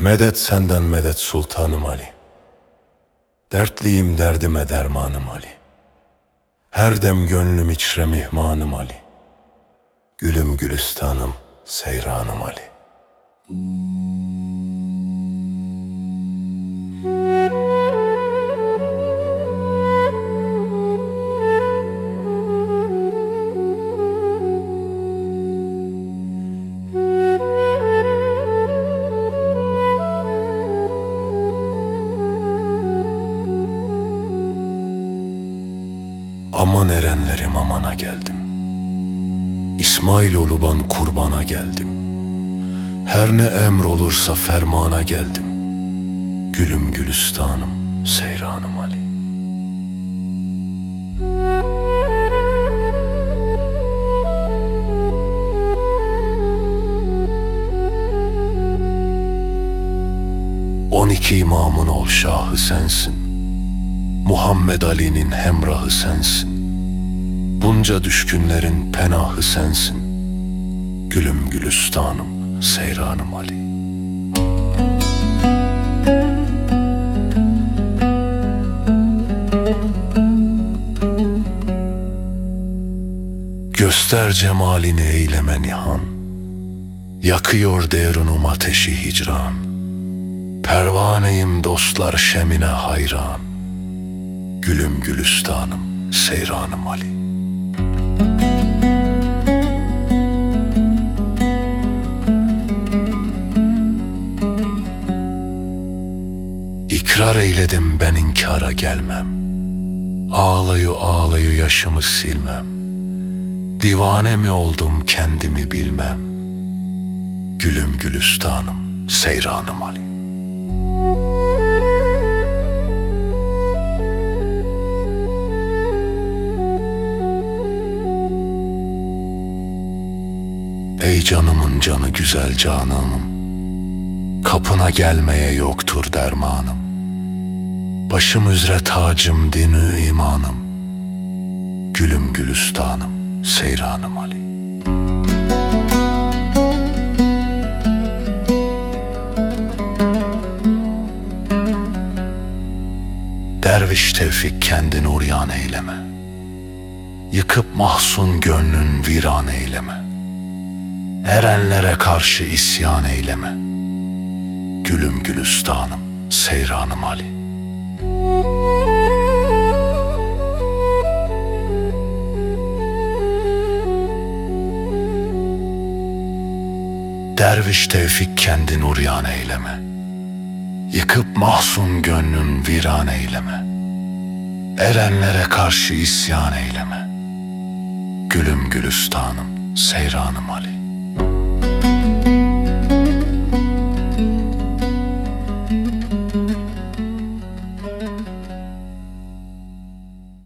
Medet senden medet sultanım Ali. Dertliyim derdime dermanım Ali. Her dem gönlüm içre mihmanım Ali. Gülüm gülistanım, seyranım Ali. Aman erenlerim amana geldim. İsmail oluban kurbana geldim. Her ne emr olursa fermana geldim. Gülüm gülistanım, seyranım Ali. On iki imamın ol şahı sensin. Muhammed Ali'nin hemrahı sensin. Bunca düşkünlerin penahı sensin. Gülüm gülistanım, seyranım Ali. Göster cemalini eyleme nihan. Yakıyor derunum ateşi hicran. Pervaneyim dostlar şemine hayran. Gülüm gülistanım, seyranım Ali. İkrar eyledim ben inkara gelmem. Ağlayu ağlayu yaşımı silmem. Divane mi oldum kendimi bilmem. Gülüm gülistanım, seyranım Ali. Ey canımın canı güzel cananım Kapına gelmeye yoktur dermanım. Başım üzere tacım dinü imanım. Gülüm gülistanım seyranım Ali. Derviş tevfik kendini uryan eyleme. Yıkıp mahzun gönlün viran eyleme. Erenlere karşı isyan eyleme. Gülüm gülistanım, seyranım Ali. Derviş tevfik kendin uryan eyleme. Yıkıp mahzun gönlün viran eyleme. Erenlere karşı isyan eyleme. Gülüm gülistanım, seyranım Ali.